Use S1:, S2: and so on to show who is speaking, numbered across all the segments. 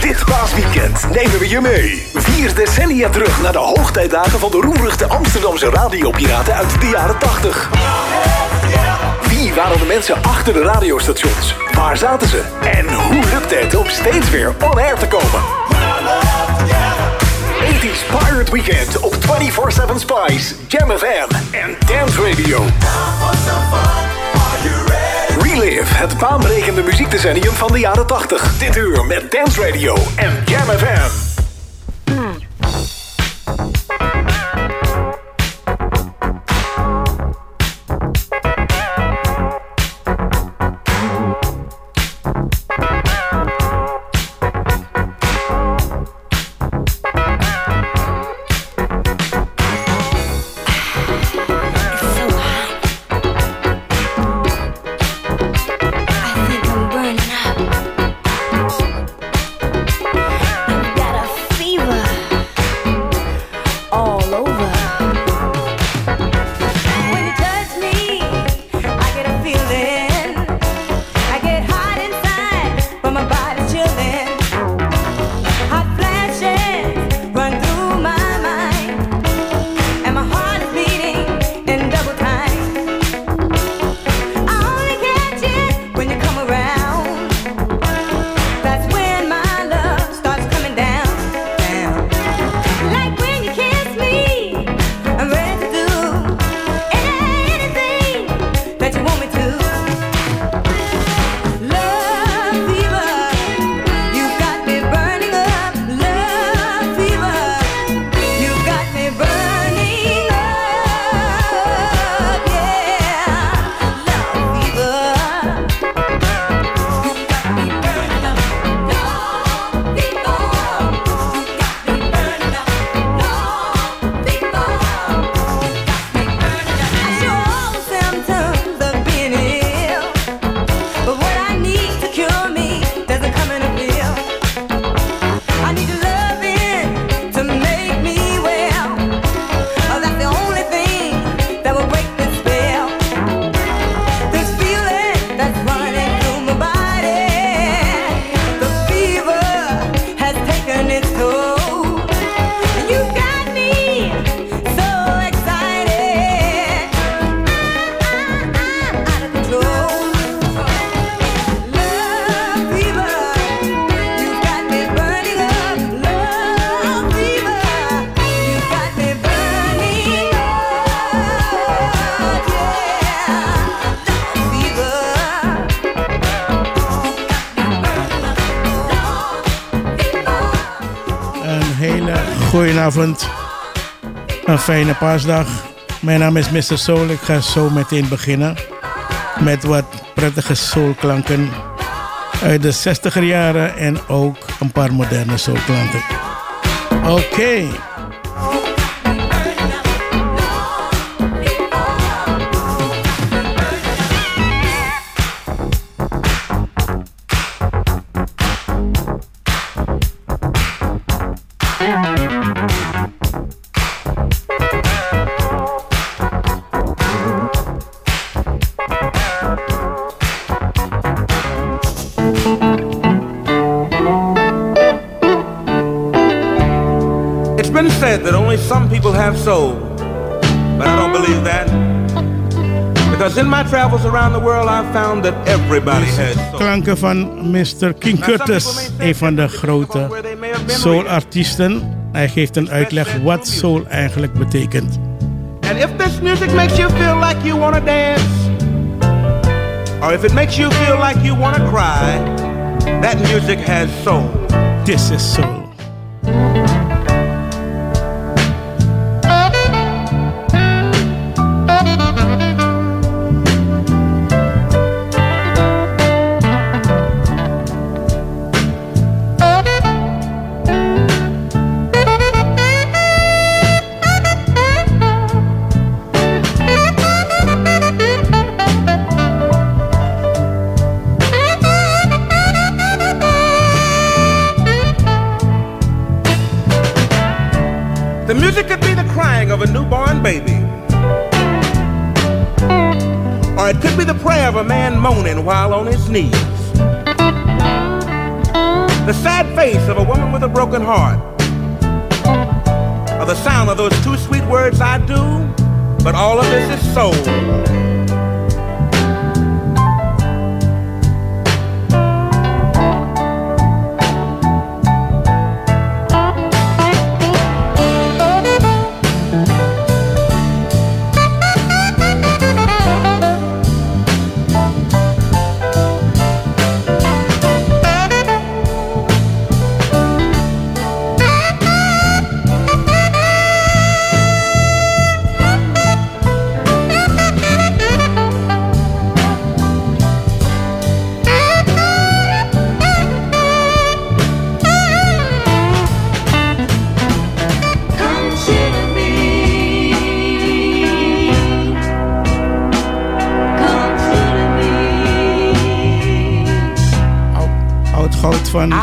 S1: Dit paasweekend nemen we je mee. Vier decennia terug naar de hoogtijdagen van de roemruchte Amsterdamse radiopiraten uit de jaren 80. Wie waren de mensen achter de radiostations? Waar zaten ze? En hoe lukte het om steeds weer on air te komen? 80s Pirate Weekend op 24-7 Spice, Jam FM en Dance Radio. Relive, het baanbrekende muziekdecennium van de jaren 80. Dit uur met Dance Radio en Jam FM.
S2: Goedenavond. Een fijne paasdag. Mijn naam is Mr. Soul. Ik ga zo meteen beginnen met wat prettige soulklanken uit de 60er jaren en ook een paar moderne soulklanken. Oké.
S3: Travels around the world, I've found that everybody has soul.
S2: Klanken van Mr. King Curtis, een van de grote soulartiesten. Hij geeft een uitleg wat soul eigenlijk betekent.
S3: And if this music makes you feel like you want to dance, or if it makes you feel like you want to cry, that music has soul.
S2: This is soul.
S3: Knees. the sad face of a woman with a broken heart, or the sound of those two sweet words, I do, but all of this is soul.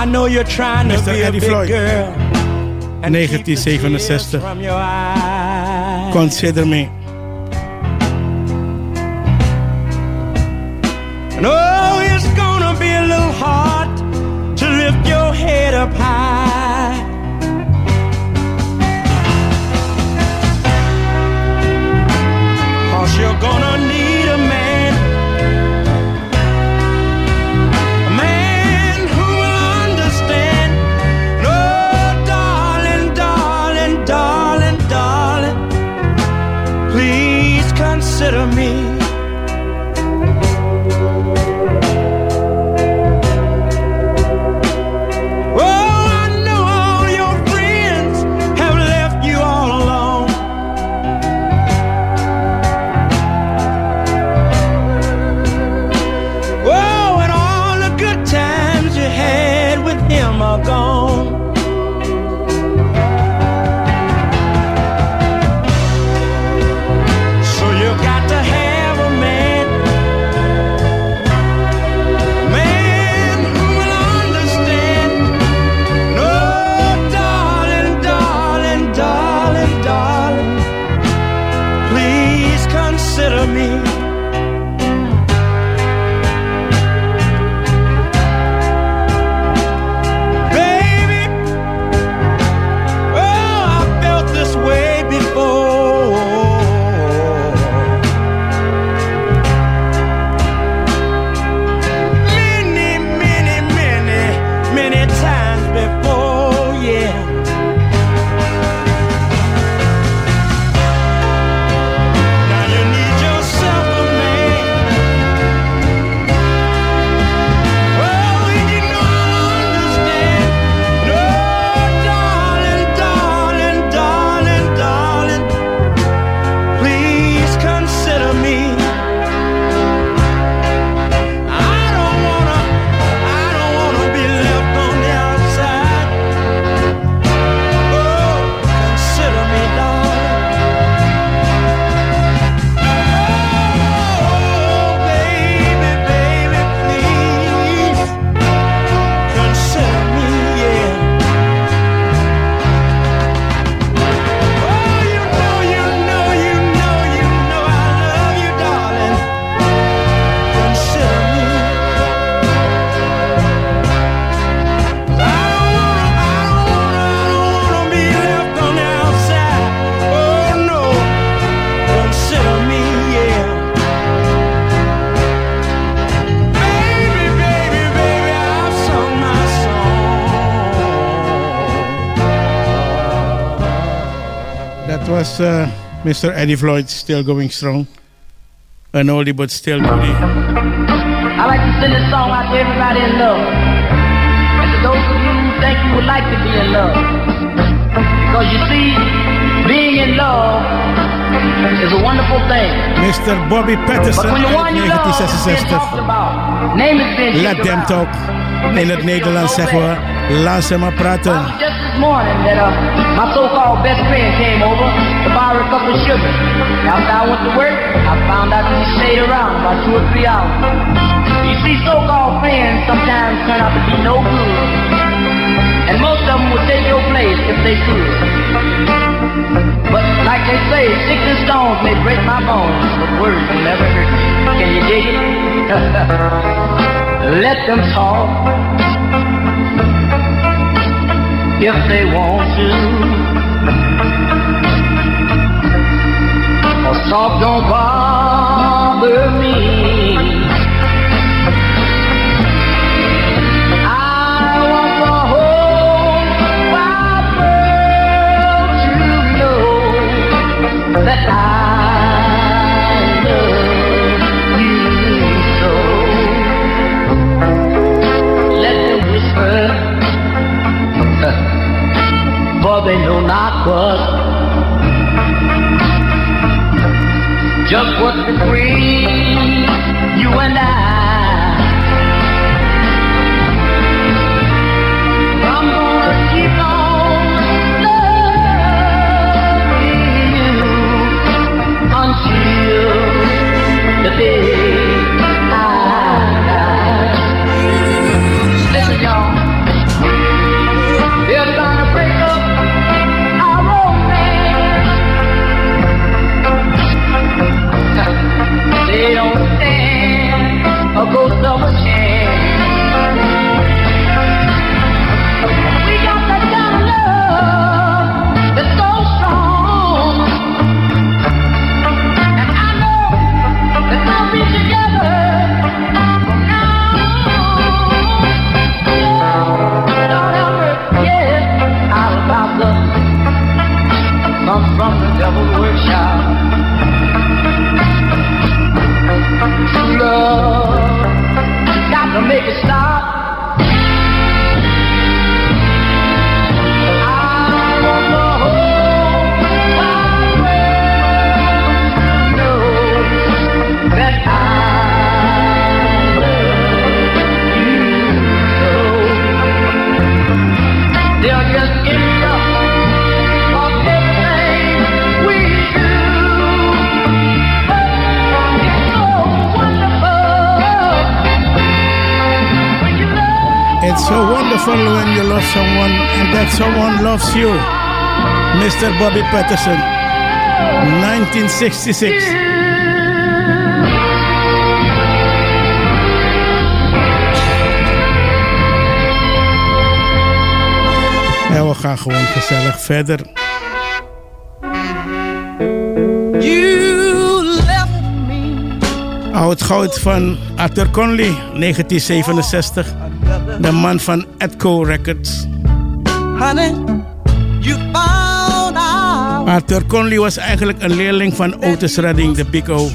S2: Know you're trying to Mr. be Eddie a big Floyd. girl. 1967. Consider me.
S4: No, it's gonna be a little hard to lift your head up high.
S2: Was uh, Mr. Eddie Floyd still going strong. An oldie but still goodie.
S5: I like to send this song out to everybody in love. And to those of you who think you would like to be in love. Because you see, being in love is a wonderful thing.
S2: Mr. Bobby Patterson uit 1966. Let them talk. In het Nederlands zeggen we, laat ze maar praten.
S5: Morning that uh, my so-called best friend came over to borrow a cup of sugar. After I went to work, I found out that he stayed around about two or three hours. You see, so-called friends sometimes turn out to be no good. And most of them would take your place if they could. But like they say, sticks and stones may break my bones, but words will never hurt me. Can you dig it? Let them talk. If they want to. A soft don't bother me. What. Just what between you and I. I'm gonna keep on until the day.
S2: Mr. Bobby Patterson, 1966. Ja, we gaan gewoon gezellig verder. Oud goud van Arthur Conley, 1967 de man van Edco Records. Honey. Arthur Conley was eigenlijk een leerling van Otis Redding, de Pico.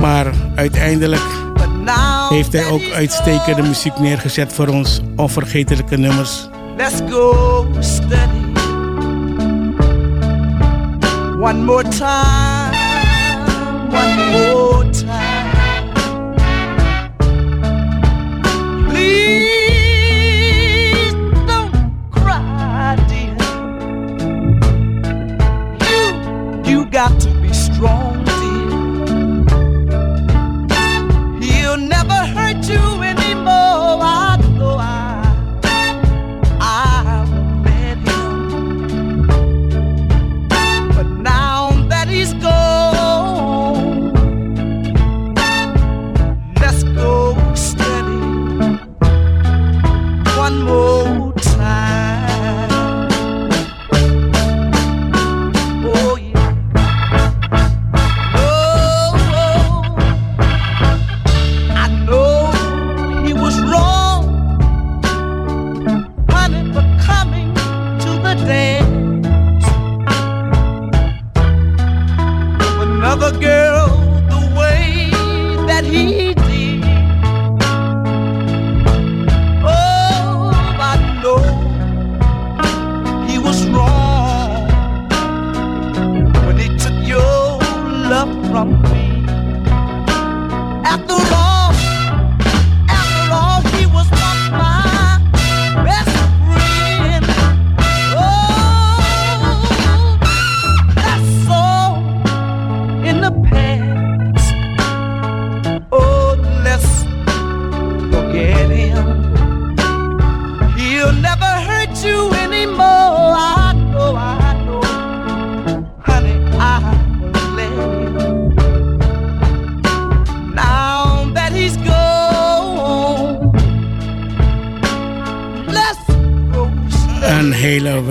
S2: Maar uiteindelijk heeft hij ook uitstekende muziek neergezet voor ons onvergetelijke nummers. Let's go steady. One more time, one more time. Got to be strong,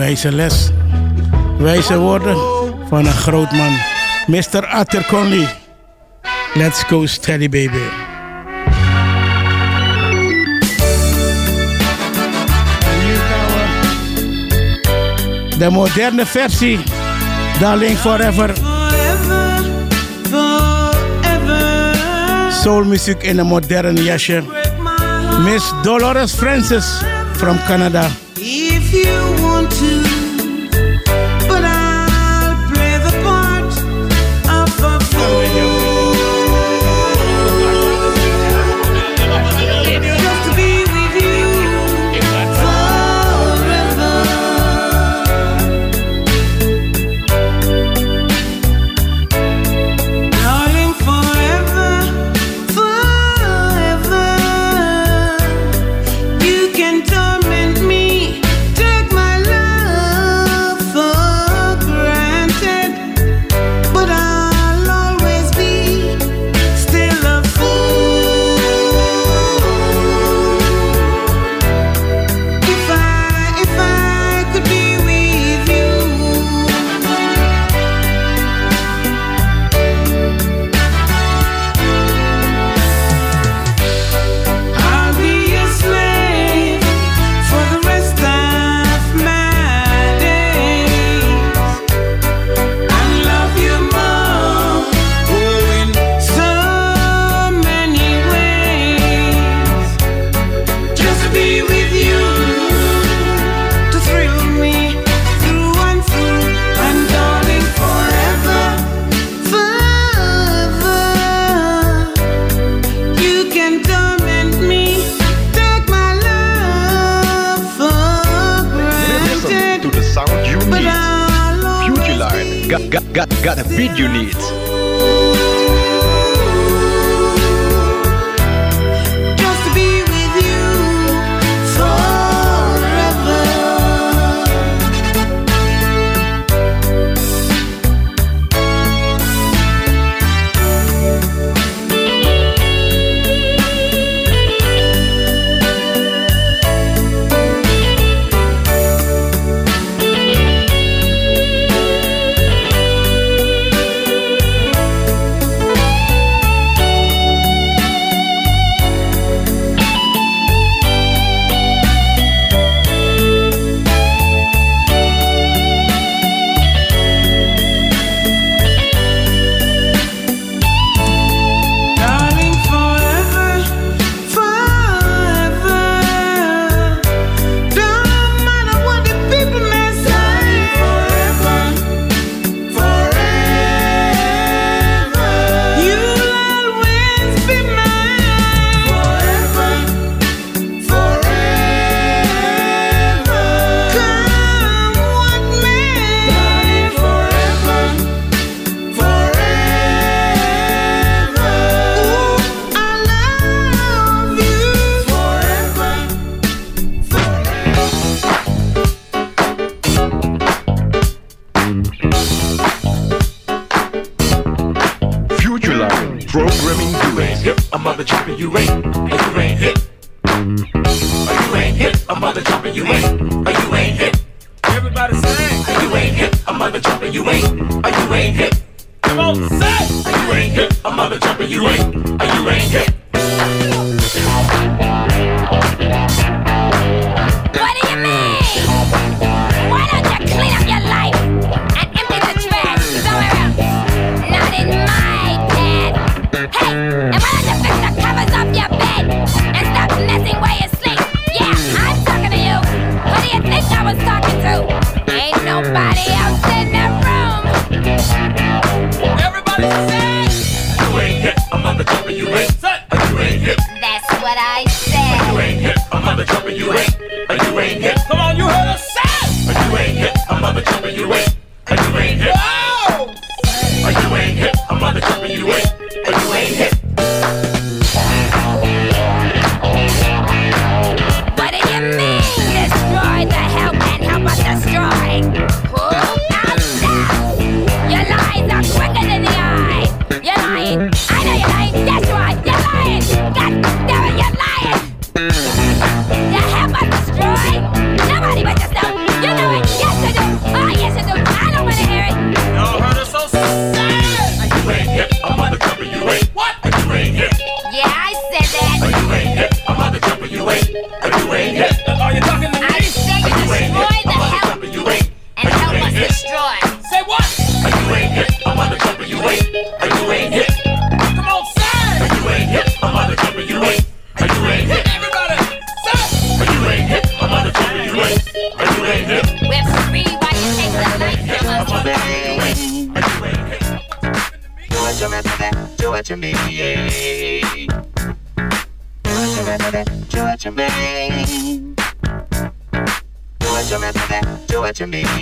S2: wijze les. Wijze woorden van een groot man. Mr. Arthur Let's go steady baby. de moderne versie. Darling Forever. Soulmuziek in een modern jasje. Miss Dolores Francis from Canada.
S6: If you sueño. speed you
S7: need. I've you ain't.
S8: Mean, do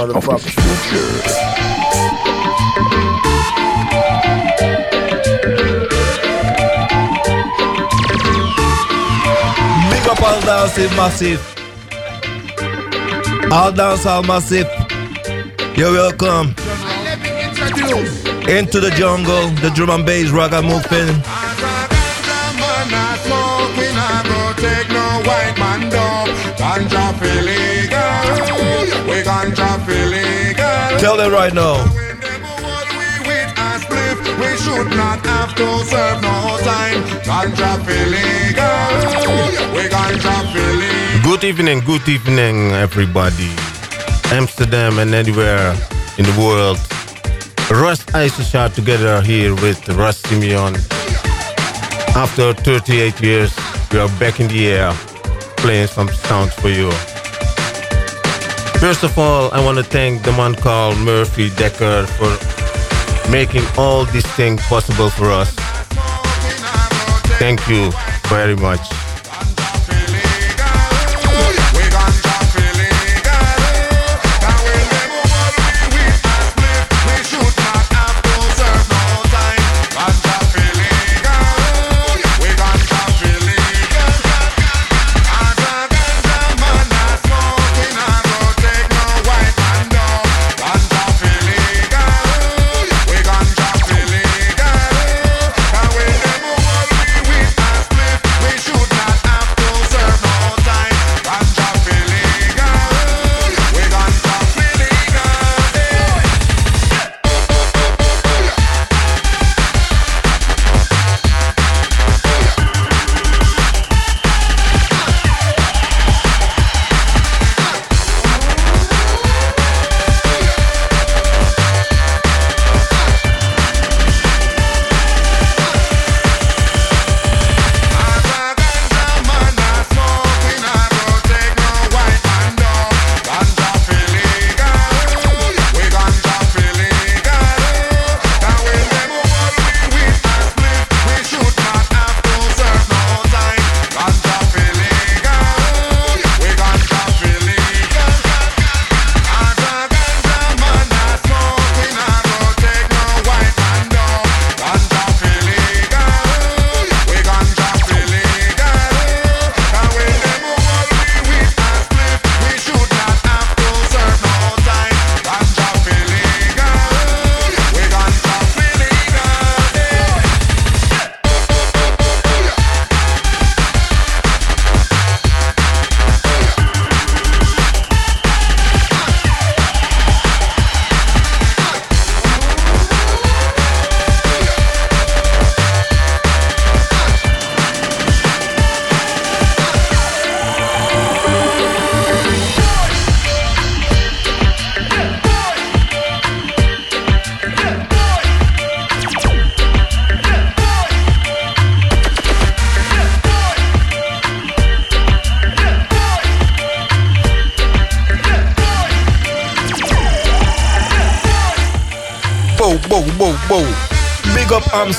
S4: motherfuckers.
S7: future.
S9: Big up all dancing massive. All dance all massive. You're welcome. Into the jungle, the drum and bass ragga moving.
S10: smoking, I go take no white man dog. Ganja illegal. We ganja illegal.
S9: Tell them right now.
S10: With a spliff, we should not have to serve no time. Ganja illegal. We ganja.
S11: Good evening, good evening, everybody. Amsterdam and anywhere in the world. Russ Eisenshot together here with Russ Simeon. After 38 years, we are back in the air playing some sounds for you. First of all, I want to thank the man called Murphy Decker for making all these things possible for us. Thank you very much.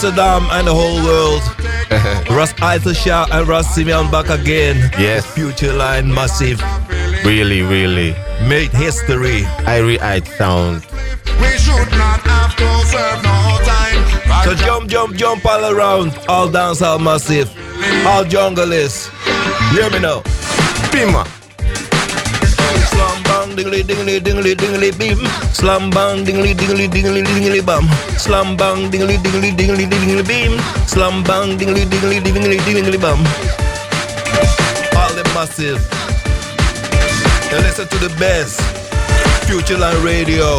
S9: Amsterdam and the whole world. Russ Eitelshah and Russ Simeon back again.
S11: Yes.
S9: Future line massive.
S11: Really, really.
S9: Made history.
S11: Irie Eyed sound.
S10: We should not have to serve no time.
S9: So jump, jump, jump all around. All dance, all massive. All jungle is. Hear me now.
S11: Pima.
S9: Dingly dingly dingly dingly beam. Slam bang dingly dingly dingly dingly bam. Slam bang dingly dingly dingly dingly beam. Slam bang dingly dingly dingly dingly bam. All the massive. And listen to the best. Future Line Radio.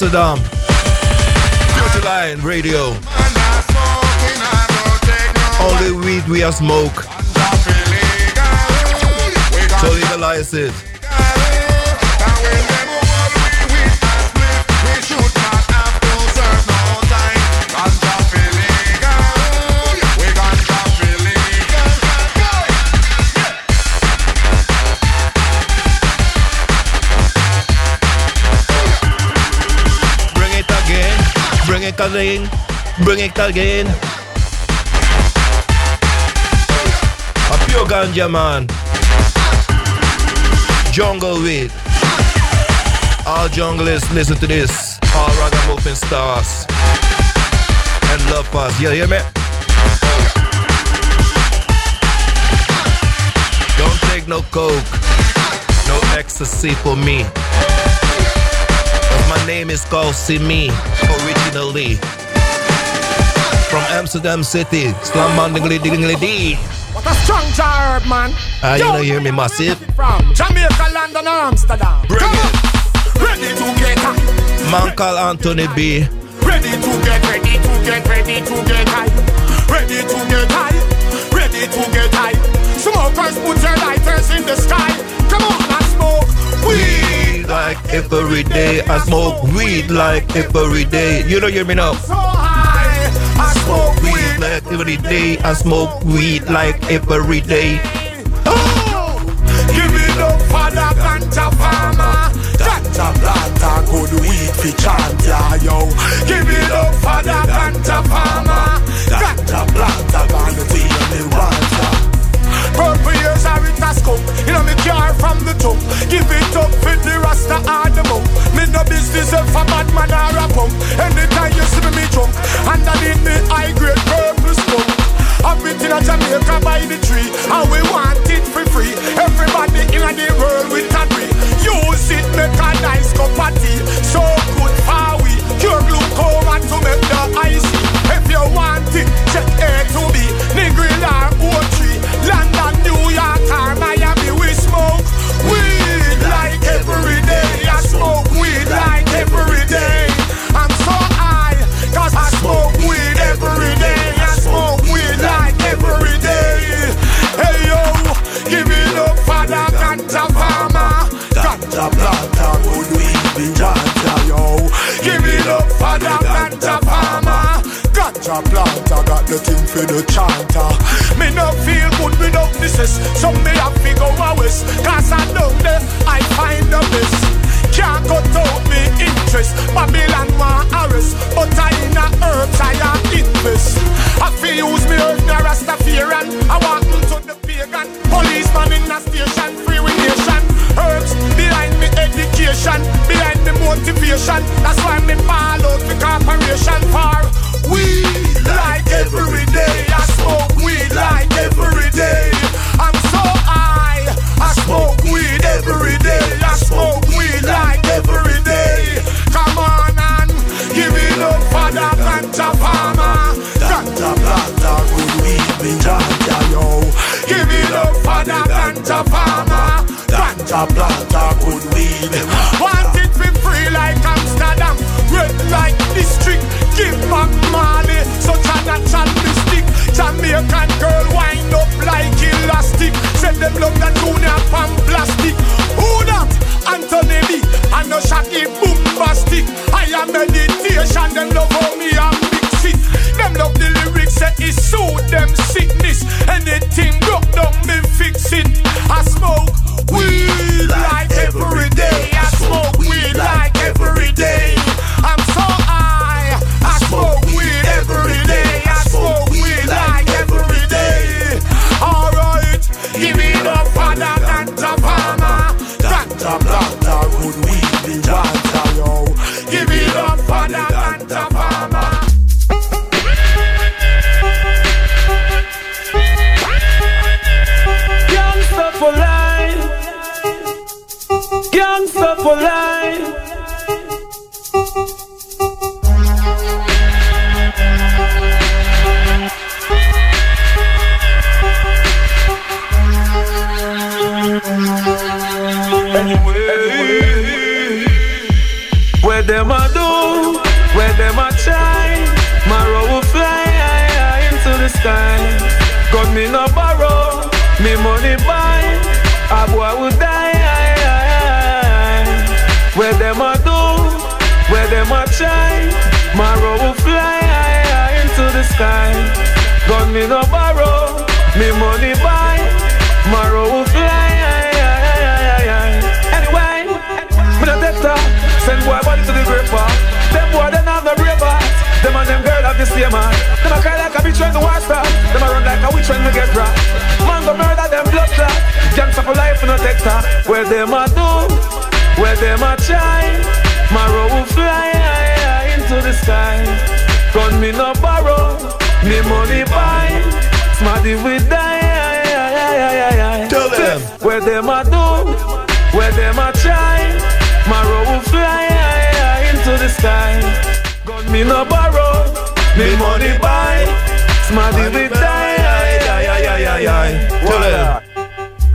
S9: Amsterdam. Future Line Radio. Only weed we are smoke. So legalize it. Bring it again, bring it again. A pure ganja man. Jungle weed. All junglers listen to this. All ragamuffin stars. And love us. You hear me? Don't take no coke, no ecstasy for me. Name is called Simi, originally. From Amsterdam City, slum dingly dingly dee.
S4: What a strong herb, man.
S9: Ah, you
S4: Yo,
S9: don't hear me massive?
S4: From Jamaica, London, Amsterdam.
S9: Bring
S4: Come
S9: it.
S4: Ready to get high.
S9: Man called Anthony B.
S4: Ready to get, ready to get, ready to get high. Ready to get high. Ready to get high. Smokers, put your lighters in the sky. Come on and smoke weed.
S9: Like every day, I smoke weed like every day. You don't hear me now?
S4: So high. I smoke weed.
S9: Like every day, I smoke weed like every day.
S4: Oh, give it up for the ganja farmer. Ganja planter, good weed fi chant ya yo. Give it up for the ganja farmer. Ganja planter, gonna be me want ya. Purple years are it a skunk You know me car from the top. Give it up for the rasta or the monk Me no business if a bad man or a punk. Anytime you see me me drunk Underneath me high grade purple skunk Up it in a Jamaica by the tree And we want it for free. Everybody in the world with a tree Use it make a nice cup of tea. So good for we. Cure glaucoma to make the icy If you want it check A to B. Negril or O3 London, New York or Miami We smoke weed like every day. I smoke weed like every day. I'm so high Cause I smoke weed every day. I smoke weed like every day. Hey yo, give it up for the ganja farmer Ganja planter, good weed be Ganja planter got the thing for the chanter. Me no feel good without this is So me have to go west. Cause
S12: Boy will die. Where them a do, where them a try. Marrow will fly into the sky. Gun me no borrow, me money the same heart. Them a cry like a bitch when the war start. Them a run like a witch when we get robbed. Man go murder them blood clot. Gangsta for life no take talk. Where them a do, where them a try. Marrow will fly high, high into the sky. Gun me no borrow, me money buy. Smarty we die.
S9: Tell them.
S12: Where them a do, where them a try. Marrow will fly high, high into the sky. Gun me no borrow, me money buy. Smarty we die.
S9: Tell them.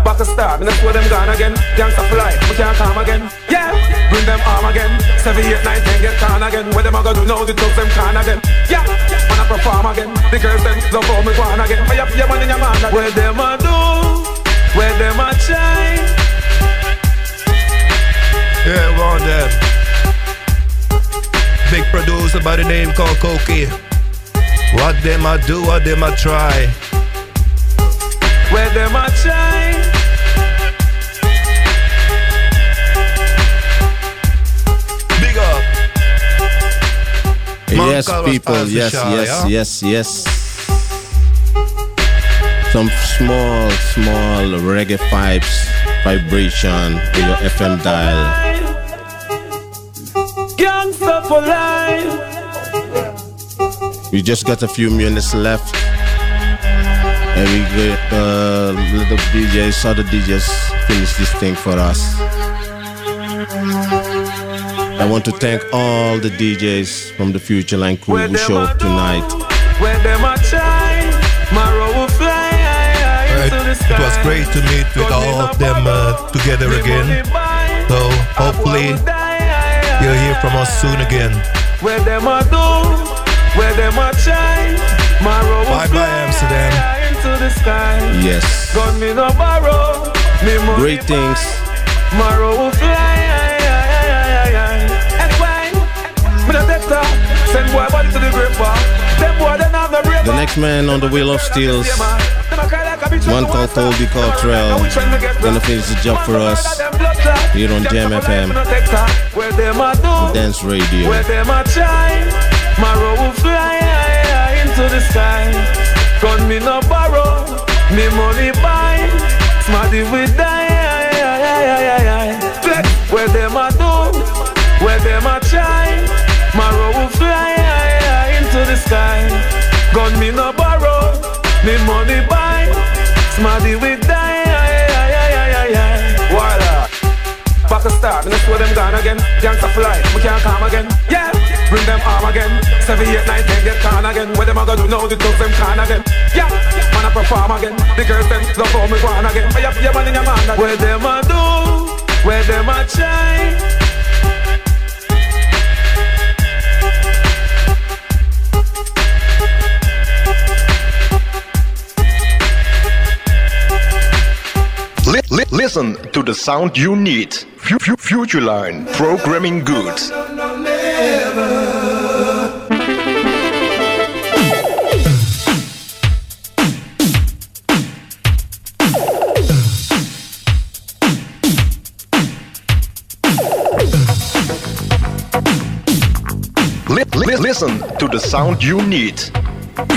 S12: Back a star, me not swear them gone again. Gangsta for life, we can't come again. Yeah, bring them arm again. Seven, eight, nine, ten, get con again. What them a gonna do now? The thugs them can again. Yeah, man I perform again. The girls them love how me go on again. Fire up your man in your man. Where them a do? Where them a try?
S9: Yeah, one them. Big producer by the name called Koki. What them I do, what them I try.
S12: Where them a try?
S9: Big up.
S10: Yes,
S9: Manka
S10: people. Yes,
S9: shy,
S10: yes,
S9: yeah?
S10: yes, yes. Some small, small reggae vibes, vibration in your FM dial.
S12: Gangsta for life.
S10: We just got a few minutes left. And we get uh, let the DJs, other DJs finish this thing for us. I want to thank all the DJs from the Future Line crew who showed up tonight.
S12: Where them a try? Marrow will fly high, high
S9: Right.
S12: into the sky.
S9: It was great to meet with all of them uh, together again. So hopefully you'll hear from us soon again.
S12: Where them a do? Where them a? Marrow will
S9: Bye bye
S12: fly
S9: Amsterdam.
S12: high into the sky.
S10: Yes.
S12: Gun me no borrow. Me
S10: Great things.
S12: Marrow will fly the grave bar. Them boy they have no brave
S10: The next man on the wheel of steels, one called Colby Cottrell, gonna finish the job for us here on Jam FM,
S12: Where them a do?
S10: Dance Radio.
S12: Marrow will fly high, high into the sky. Gun me no borrow, me money buy. Smarty we die. Where them a do? Where them a try? Marrow will fly high, high into the sky. Gun me no borrow, me money buy. Smarty we die. Voila. Back a and that's where them gone again. Gangsta fly, we can't come again. Yeah, bring them arm again. Seven, eight, nine, ten, get con again. What them a gonna do now? The thugs them can again. Yeah, man I perform again. The girls them love how me go on again. Fire up your man in your man. Where them a do? Where them a try?
S13: Li- li- listen to the sound you need. Fu- fu- Future Line, programming good. Listen to the sound you need.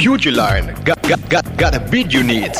S13: Future Line, got, got, got, got a beat you need.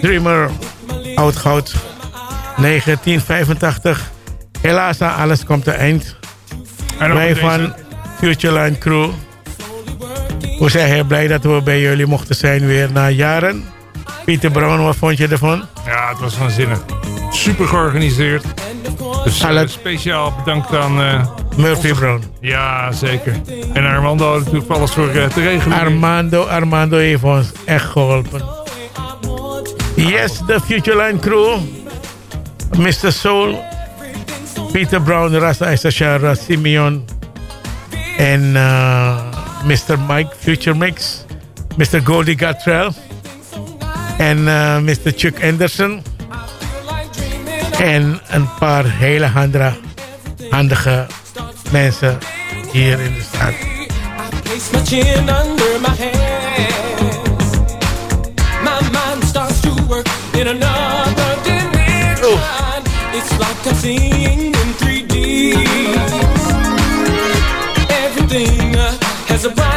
S2: Dreamer, oud goud, 1985. Helaas, aan alles komt een eind. Wij van Futureline Crew. We zijn heel blij dat we bij jullie mochten zijn weer na jaren. Pieter Brown, wat vond je ervan?
S14: Ja, het was waanzinnig. Super georganiseerd. Dus eh, speciaal bedankt aan... eh,
S2: Murphy Brown.
S14: Ja, zeker. En Armando had natuurlijk alles voor eh, te regelen.
S2: Armando, Armando heeft ons echt geholpen. Yes, de Futureline Crew. Mr. Soul. Peter Brown, Rasta Isashara, Simeon. En eh, Mr. Mike, Future Mix. Mr. Goldie Gattrell. En eh, Mr. Chuck Anderson. En een paar hele handige mensen hier in de stad.
S15: in another dimension. Ooh. It's like I'm seeing in 3D. Everything uh, has a bright